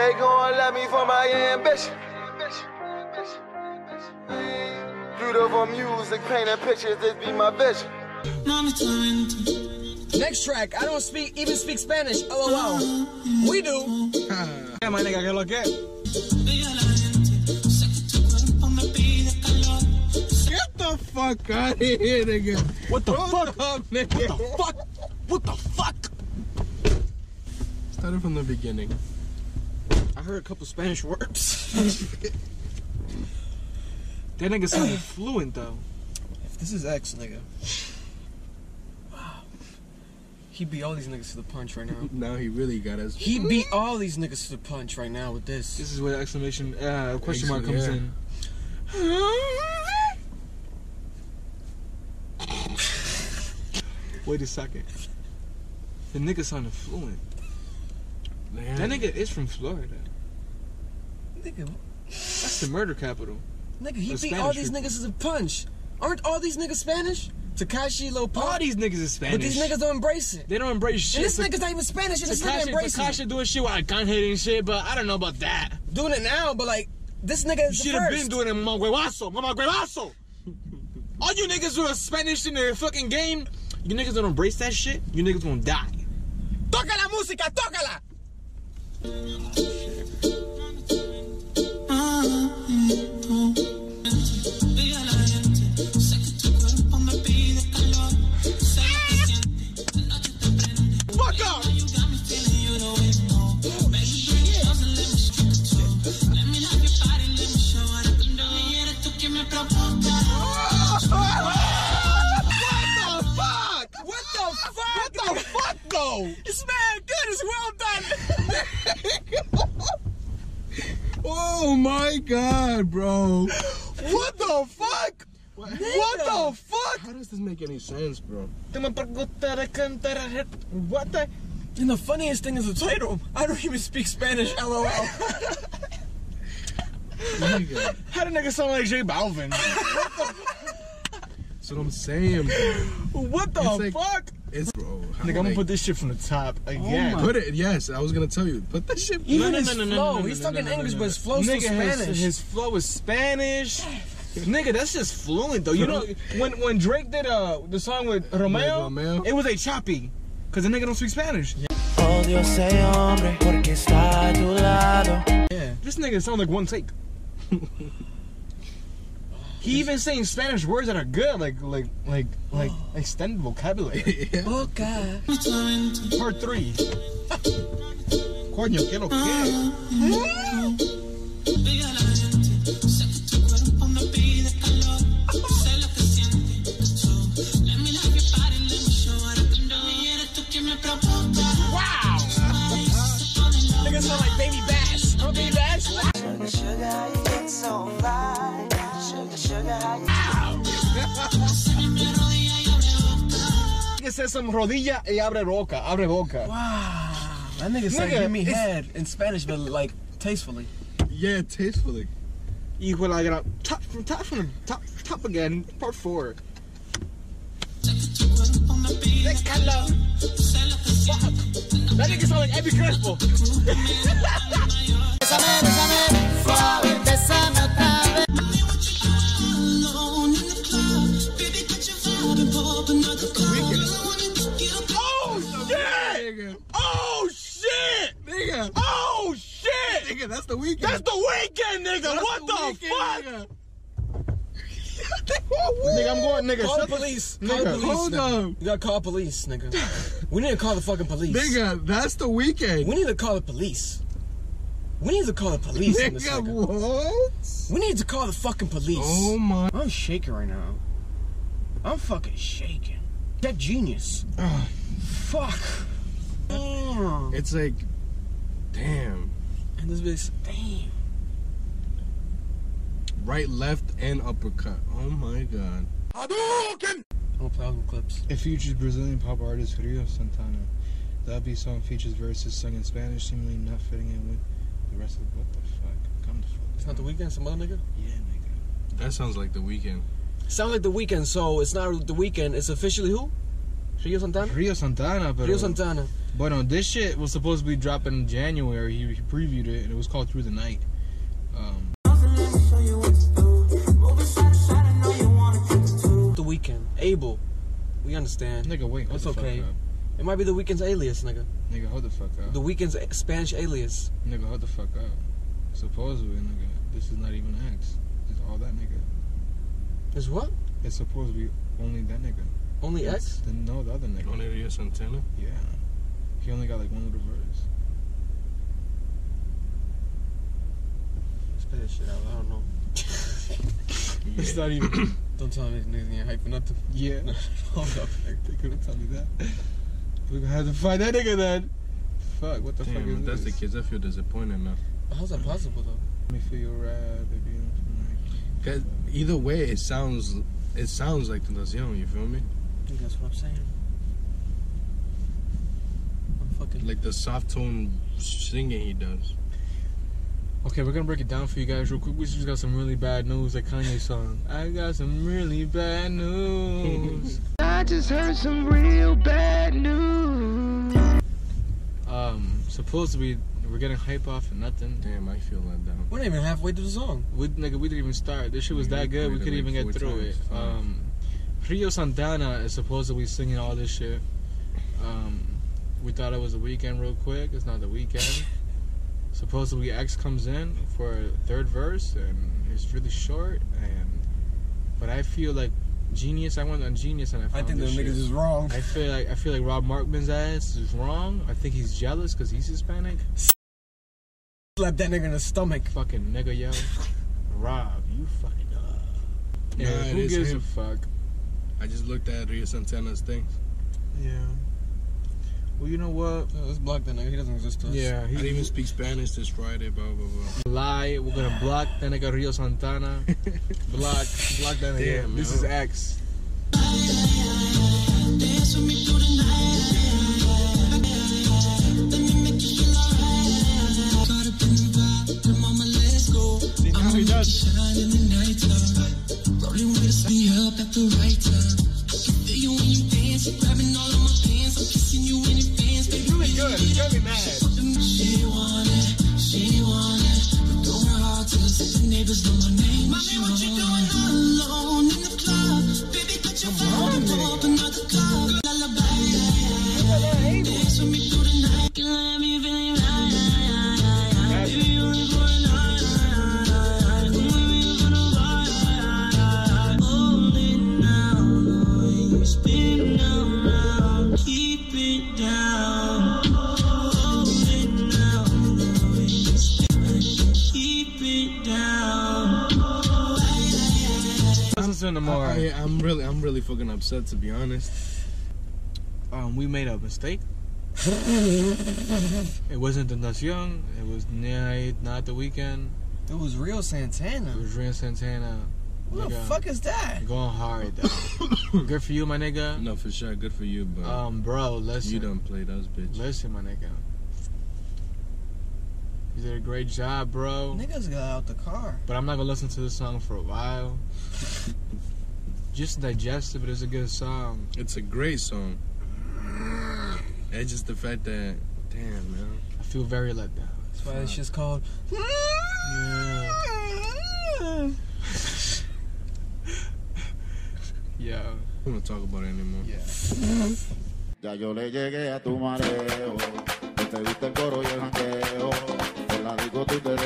They gon' love me for my ambition. Beautiful music, painting pictures, this be my vision. Next track, I don't speak even speak Spanish. LOL. We do. Yeah, my nigga, que lo que? Get the fuck out of here, nigga. What the Hold fuck? up, nigga. What the fuck? What the fuck? Started from the beginning. I heard a couple Spanish words. that nigga sounded fluent though. If this is X, nigga. Wow. He beat all these niggas to the punch right now. Now he really got us. He beat all these niggas to the punch right now with this. This is where the exclamation uh, question mark comes Yeah. in. Wait a second. The nigga sounded fluent. Man. That nigga is from Florida. Nigga, That's the murder capital. nigga, he beat all these people. niggas to a punch. Aren't all these niggas Spanish? Tekashi, Lil Pump. All these niggas is Spanish. But these niggas don't embrace it. they don't embrace shit. And this nigga's not even Spanish, and this nigga Tekashi, embracing it. Tekashi doing shit with gun hitting shit, but I don't know about that. Doing it now, but like, this nigga is should have been doing it, mama huevazo, mama huevazo. All you niggas who are Spanish in the fucking game, you niggas don't embrace that shit, you niggas gonna die. Toca la música, tócala! Fuck Oh my god, bro. What the fuck? What the fuck? How does this make any sense, bro? What the? And the funniest thing is the title. I don't even speak Spanish. LOL. Nigga. How the nigga sound like J Balvin? That's what I'm saying, bro. what the It's like- fuck? It's bro. How Nigga, I'm gonna put this shit from the top again. Put it. Yes, I was gonna tell you. Put that shit. Even no, his no, no, no, flow. no, no, He's no, talking no, no, English, no, but no. his flow's still Nigga, his, Spanish. his flow is Spanish. Nigga, that's just fluent though. You know, when when Drake did uh the song with Romeo, Romeo? it was a choppy, cause the nigga don't speak Spanish. Odio ese hombre porque está a tu lado. Yeah, this nigga sounds like one take. he even saying Spanish words that are good, like like like like extended vocabulary. Boca. Part three. Coño, que lo que? Nigga says some rodilla y abre boca, abre boca. Wow. That nigga said Nigga, give me head in Spanish, but like tastefully. Yeah, tastefully. Hijo la gran. Top from top from the top top again. Part four. Déjalo. Fuck. That nigga sound like Eddie Crespo. Nigga. Oh shit! Nigga. Oh shit! Nigga, that's the Weeknd. That's the Weeknd, nigga. That's what the, Weeknd, fuck? nigga. Nigga, I'm going, nigga. Call the shut the- police. Call Nigga, the police. hold nigga. up. You gotta call police, nigga. we need to call the fucking police. Nigga, that's the Weeknd. We need to call the police. We need to call the police this Nigga, nigga. what? We need to call the fucking police. Oh my. I'm shaking right now. I'm fucking shaking. That genius. Ah. Fuck. Damn. It's like, damn. And this bitch, damn. Right, left, and uppercut. Oh my god. I'm gonna play all them clips. It features Brazilian pop artist Rio Santana. The upbeat song features verses sung in Spanish, seemingly not fitting in with the rest of what the fuck? Come the fuck. It's not the Weeknd, some other nigga? Yeah, nigga. That sounds like the Weeknd. Sounds like the Weeknd, so it's not the Weeknd. It's officially who? Rio Santana? Rio Santana, but Rio Santana. But on this shit was supposed to be dropping in January. He, he previewed it, and it was called Through the Night. Um, The Weeknd. Abel. We understand. nigga, wait, hold It's okay. up. It might be the Weeknd's alias, nigga. Nigga, hold the fuck up. The Weeknd's Spanish alias. Nigga, hold the fuck up. Supposedly, nigga, this is not even X. It's all that nigga. Is what? It's supposed to be only that nigga. Only It's X? The, no, the other nigga. Only Rio Santana. Yeah. He only got like one little verse. Spit that shit out. I don't know. It's not even. Don't tell me these niggas ain't hyping nothing. yeah. Hold up. They couldn't tell me that. We're gonna have to find that nigga then. Fuck, what the fuck Damn, is if that's the case, I feel disappointed now. How's that possible though? Let me feel your rap, baby. Cause either way, it sounds it sounds like the Tentacion. You feel me? I think that's what I'm saying. I'm fucking. Like the soft tone singing he does. Okay, we're gonna break it down for you guys real quick. We just got some really bad news, that Kanye song. I got some really bad news. I just heard some real bad news. Um, supposed to be we're getting hype off and nothing. Damn, I feel let down. We're not even halfway through the song. We nigga, we didn't even start. This shit was Yeah, that good. We couldn't even get through it. times. Five. Um, Rio Santana is supposedly singing all this shit. Um, we thought it was the Weeknd real quick. It's not the Weeknd. supposedly X comes in for a third verse and it's really short. And but I feel like Genius. I went on Genius and I found I found think the this niggas shit. is wrong. I feel like I feel like Rob Markman's ass is wrong. I think he's jealous because he's Hispanic. Slap that nigga in the stomach. Fucking nigga, yo. Rob, you fucking up. Yeah, Nah, it who is gives him. a fuck? I just looked at Rio Santana's things. Yeah. Well, you know what? Yeah, let's block that nigga. He doesn't exist to us. Yeah, I didn't even speak Spanish this Friday. Blah blah blah. lie. We're gonna block that nigga Rio Santana. block, block that nigga. Damn, this yo. is X. See, now he does. Listen to more. I, I'm really, I'm really fucking upset to be honest. um, we made a mistake. it wasn't the Nacion. It was night, not the Weeknd. It was Real Santana. It was Rio Santana. What the fuck is that? Going hard though. Good for you, my nigga. No, for sure, good for you, but Um, bro, listen. you done played us, bitch. Listen, my nigga. You did a great job, bro. Niggas got out the car. But I'm not gonna listen to this song for a while. Just digest it, but it's a good song. It's a great song. It's just the fact that, damn man. I feel very let down. That's why it's just called. Yeah. Yeah. I don't want to talk about it anymore. Yeah. Ya yo le llegué a tu mareo, te gusta el coro y el jangueo, en la disco tú te